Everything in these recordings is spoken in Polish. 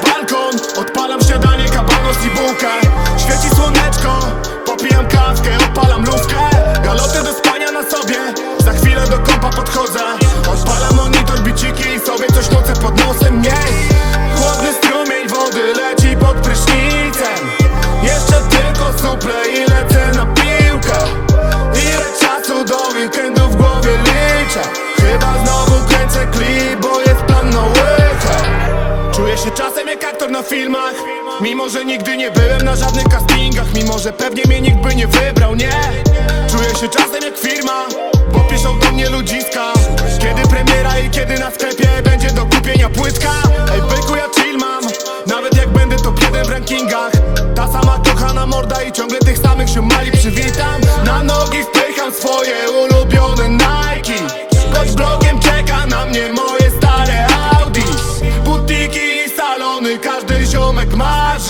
balkon, odpalam śniadanie, kabanos i bułkę. Świeci słoneczko, popijam kawkę, odpalam lufkę. Galoty do spania na sobie, za chwilę do kompa podchodzę. Odpalam monitor, biciki i sobie coś nucę pod nosem. Miej, chłodny strumień wody leci pod prysznicem. Jeszcze tylko suple i lecę na piłkę. Ile czasu do weekendu Się czasem jak aktor na filmach. Mimo, że nigdy nie byłem na żadnych castingach. Mimo, że pewnie mnie nikt by nie wybrał, nie? Czuję się czasem jak firma. Bo piszą do mnie ludziska. Kiedy premiera i kiedy na sklepie Będzie do kupienia płytka. Ej byku ja chill mam. Nawet jak będę top jeden w rankingach. Ta sama kochana morda i ciągle tych samych się mali przywitam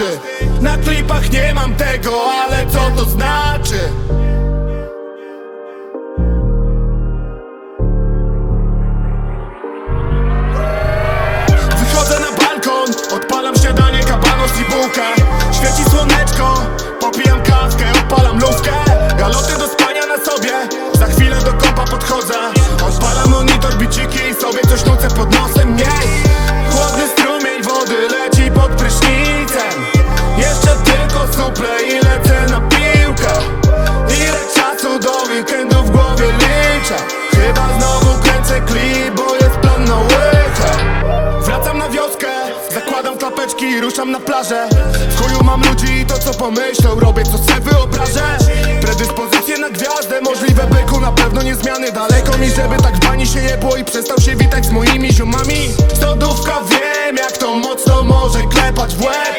marzy Na klipach nie mam tego, ale co to znaczy? Wychodzę na balkon, odpalam śniadanie, kabanos i bułkę klapeczki i ruszam na plażę. W chuju mam ludzi i to co pomyślą. Robię co se wyobrażę. Predyspozycje na gwiazdę, możliwe byku Na pewno nie zmiany, daleko mi żeby tak w bani się jebło I przestał się witać z moimi ziomami. Sodówka wiem jak to mocno może klepać w łeb.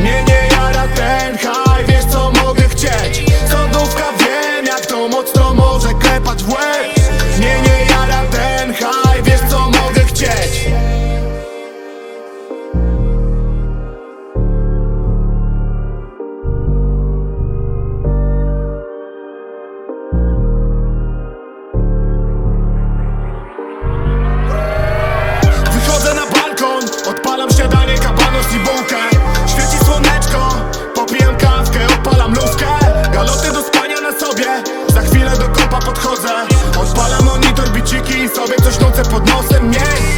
Mnie nie jara ten high, wiesz co mogę chcieć. Sodówka wiem jak to mocno może klepać w łeb sobie coś nucę pod nosem Miej,